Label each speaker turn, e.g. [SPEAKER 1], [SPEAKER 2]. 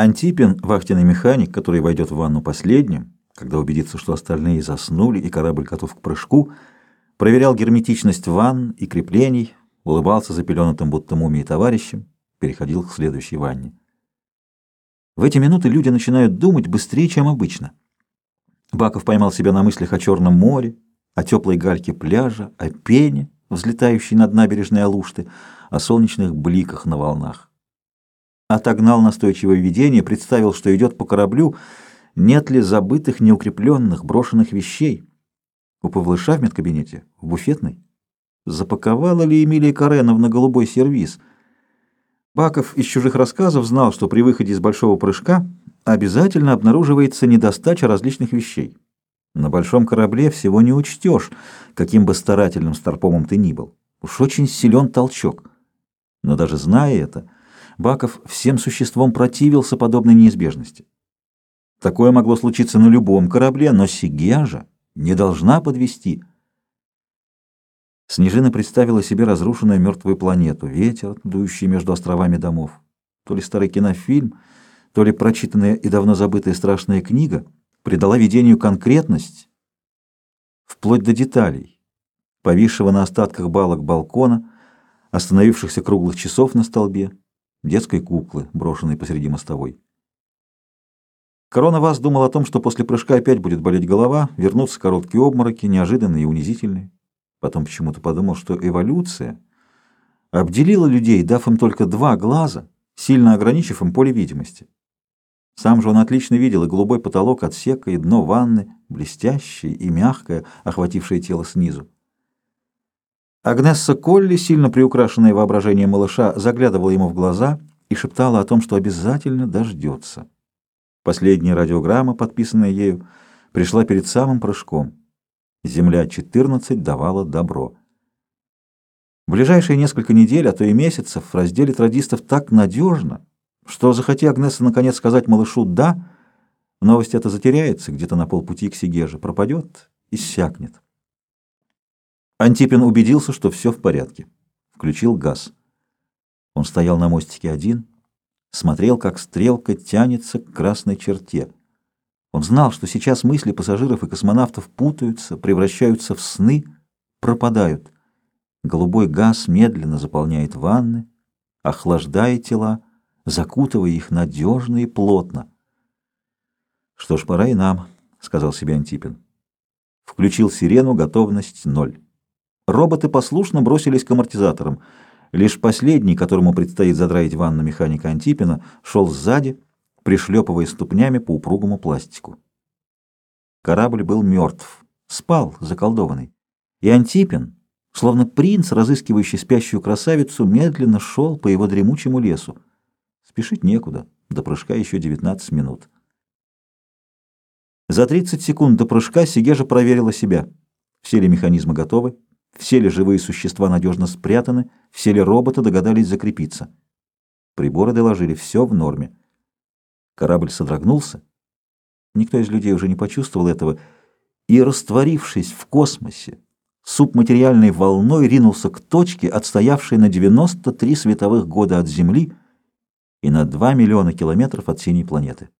[SPEAKER 1] Антипин, вахтенный механик, который войдет в ванну последним, когда убедится, что остальные заснули и корабль готов к прыжку, проверял герметичность ванн и креплений, улыбался запеленутым будто мумией товарищем, переходил к следующей ванне. В эти минуты люди начинают думать быстрее, чем обычно. Баков поймал себя на мыслях о Черном море, о теплой гальке пляжа, о пене, взлетающей над набережной Алушты, о солнечных бликах на волнах. Отогнал настойчивое видение, представил, что идет по кораблю, нет ли забытых, неукрепленных, брошенных вещей. У Павлыша в медкабинете, в буфетной. Запаковала ли Эмилия Кареновна голубой сервиз? Баков из чужих рассказов знал, что при выходе из большого прыжка обязательно обнаруживается недостача различных вещей. На большом корабле всего не учтешь, каким бы старательным старпомом ты ни был. Уж очень силен толчок. Но даже зная это, Баков всем существом противился подобной неизбежности. Такое могло случиться на любом корабле, но Сигежа не должна подвести. Снежина представила себе разрушенную мертвую планету, ветер, дующий между островами домов. То ли старый кинофильм, то ли прочитанная и давно забытая страшная книга придала видению конкретность, вплоть до деталей, повисшего на остатках балок балкона, остановившихся круглых часов на столбе, детской куклы, брошенной посреди мостовой. Корона Вас думал о том, что после прыжка опять будет болеть голова, вернутся короткие обмороки, неожиданные и унизительные. Потом почему-то подумал, что эволюция обделила людей, дав им только два глаза, сильно ограничив им поле видимости. Сам же он отлично видел и голубой потолок отсека, и дно ванны, блестящее и мягкое, охватившее тело снизу. Агнесса Колли, сильно приукрашенная воображением малыша, заглядывала ему в глаза и шептала о том, что обязательно дождется. Последняя радиограмма, подписанная ею, пришла перед самым прыжком. Земля-14 давала добро. Ближайшие несколько недель, а то и месяцев, разделит радистов так надежно, что, захоти Агнеса наконец сказать малышу «да», новость эта затеряется где-то на полпути к Сигеже, пропадет, иссякнет. Антипин убедился, что все в порядке. Включил газ. Он стоял на мостике один, смотрел, как стрелка тянется к красной черте. Он знал, что сейчас мысли пассажиров и космонавтов путаются, превращаются в сны, пропадают. Голубой газ медленно заполняет ванны, охлаждая тела, закутывая их надежно и плотно. «Что ж, пора и нам», — сказал себе Антипин. Включил сирену, готовность ноль. Роботы послушно бросились к амортизаторам — Лишь последний, которому предстоит задраить ванну механика Антипина, шел сзади, пришлепывая ступнями по упругому пластику. Корабль был мертв, спал, заколдованный. И Антипин, словно принц, разыскивающий спящую красавицу, медленно шел по его дремучему лесу. Спешить некуда, до прыжка еще 19 минут. За 30 секунд до прыжка Сигежа проверила себя. Все ли механизмы готовы? Все ли живые существа надежно спрятаны, все ли роботы догадались закрепиться. Приборы доложили, все в норме. Корабль содрогнулся. Никто из людей уже не почувствовал этого, и, растворившись в космосе, субматериальной волной ринулся к точке, отстоявшей на 93 световых года от Земли и на 2 миллиона километров от синей планеты.